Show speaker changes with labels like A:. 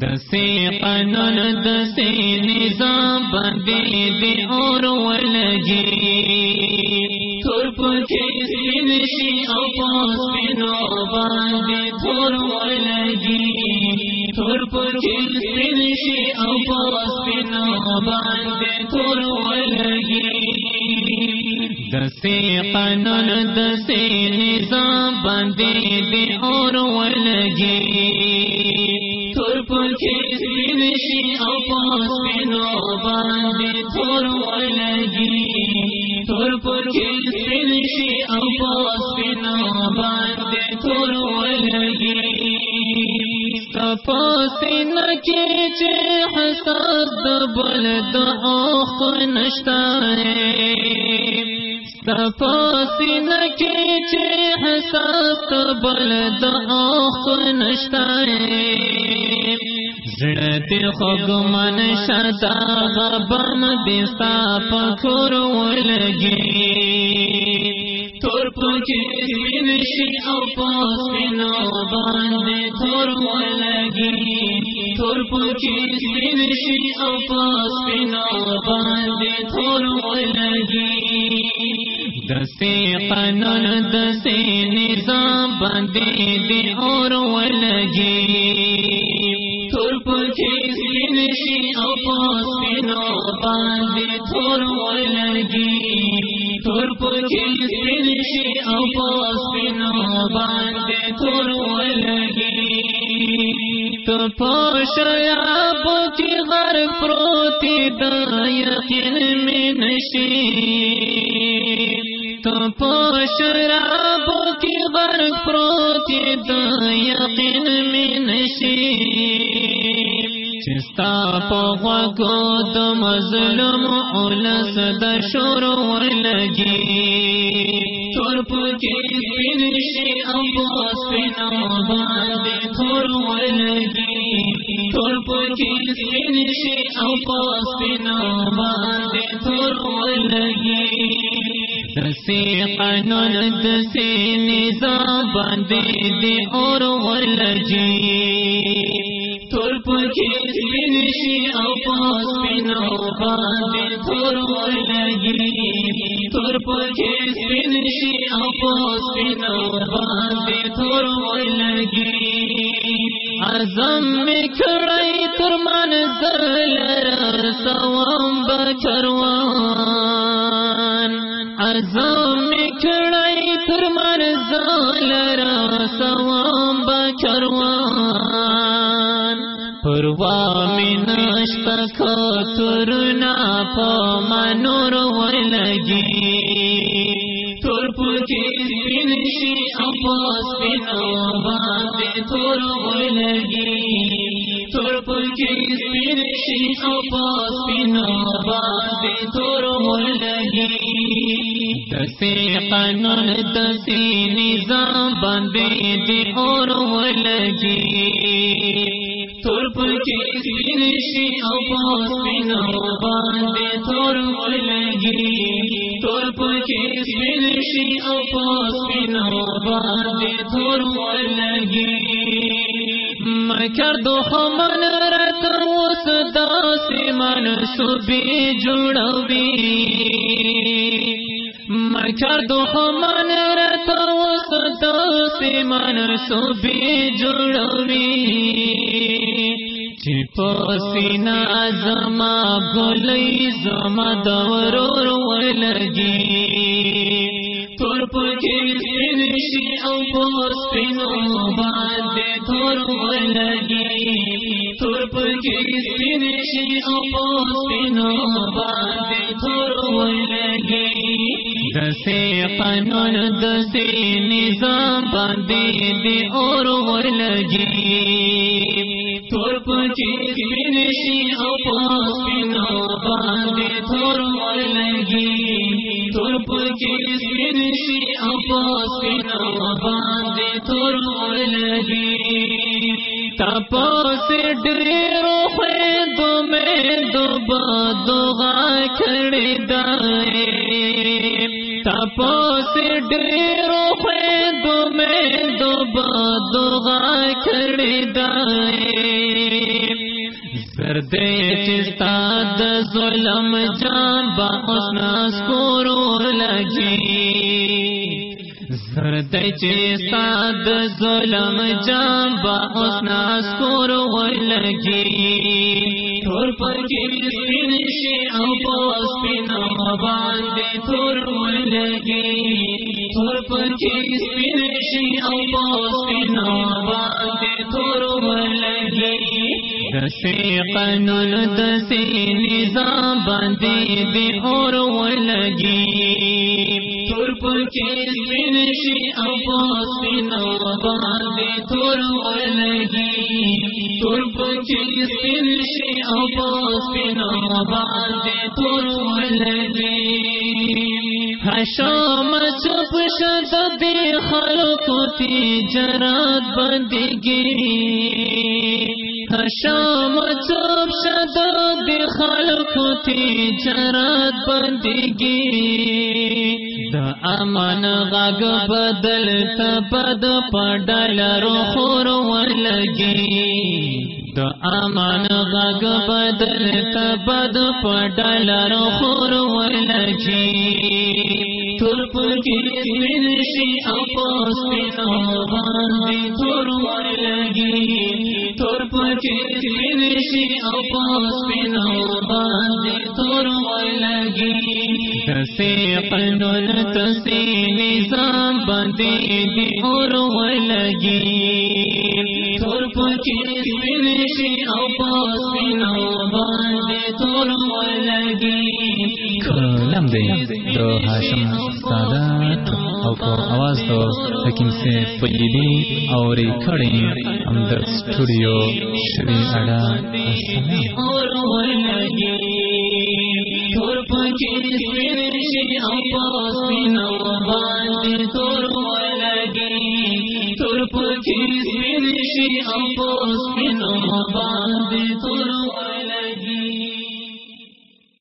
A: دسے قانون دسے نظام بندے دے اور ولگی تھور پکے سین شی او پاس بینو باندے تھور ولگی تھور پکے سین شی او پاس بینو باندے تھور ولگی دسے قانون دسے نظام بندے دے اور ولگی پاس بینو باندې تور ولګي تپاسین کې چې حسد بل د اوخ نشتا تپاسین کې چې زړه خوګ من شتا غبم دستا پکور ولګي تور پکې سپین شي او پاس بینو باندې تور ولګي تور پکې سپین شي او پاس بینو باندې تور ولګي دسے قانون، دسے نظام باندې دی اور ولګي شي او پاس بینو باندې تور ولګي تور پکې سپین شي او تو پوشیا بوتی غر پروتی دا میں نشی۔ تو پوشیا بوتی غر پروتی دا میں نشی۔ چستا پوا کو د مظلوم اولس د شور ولګي تور پکې سپین شي او پاس پینا باندې تور ولګي تور پکې سپین شي او پاس پینا قانون دسے نظام باندې دی اور ولګي تور پکې سپین شي او پاس سپینو باندې تور ولګي تور پکې سپین شي او پاس تر سوام بچروان تر پروا مینش تک ترنا پا منور ولگی۔ تور پوکی سپین شی اپاس بنا باندې تور ولگی تور پوکی سپین شی اپاس بنا دسے قانون، دسے نظام باندې دی اور ولگی۔ تور پکې تور ولګي تور پکې سپین شي تور ولګي مکر دو مکر دو پسینا زما ګلې زما دورور ولګي تور پکې سپین پینو باندې تور ولګي تور پکې سپین پینو دسے قانون، دسے نظام باندې دی اور ولګي تور پچی سپین شي مر لگی تور ولګي تور پچی سپین شي او لگی۔ پینو باندې تور ولګي تپوس دوبا دوغا کړې دای تپوس ډېرو خويندو مې دوبا دوغا کړې دای زردے چستا د ظلم جان با اسنا سکورو لگی زردے چستا د ظلم جان با اسنا سکورو لگی۔ تور پر کی سپین شی او پو سپین باندې تور ولګي تور پر کی سپین شی او پو سپین باندې تور ولګي قانون دسې نظام باندې دی اور ولګي تور پر کی سپین شی او پو سپین باندې تور ولګي تور پر کی سپین شی او پو سپین باندې تور ولګي حشام چپ شد دی خلق تی جرات بندگی۔ حشام چپ شد دی خلق تی جرات بندگی۔ دا امان غاگ بدل تبد پڑل رو خور ولگی دا امان غاگ بدل تبد پڑل رو خور ولگی ترپ کی منشی اپاس پینا باندی تر ولگی ترپ کی منشی اپاس پینا باندی تر لگی سے قنول تسی نظام بندے دی اور لگی تور پچی
B: سن دے دو ہاشم سادات او کو آواز دو حکیم سے پجیدی اور کھڑی اندر سٹوڈیو شری اڈا
A: اور تور پکی سپینشی اپاس پینا باندې تور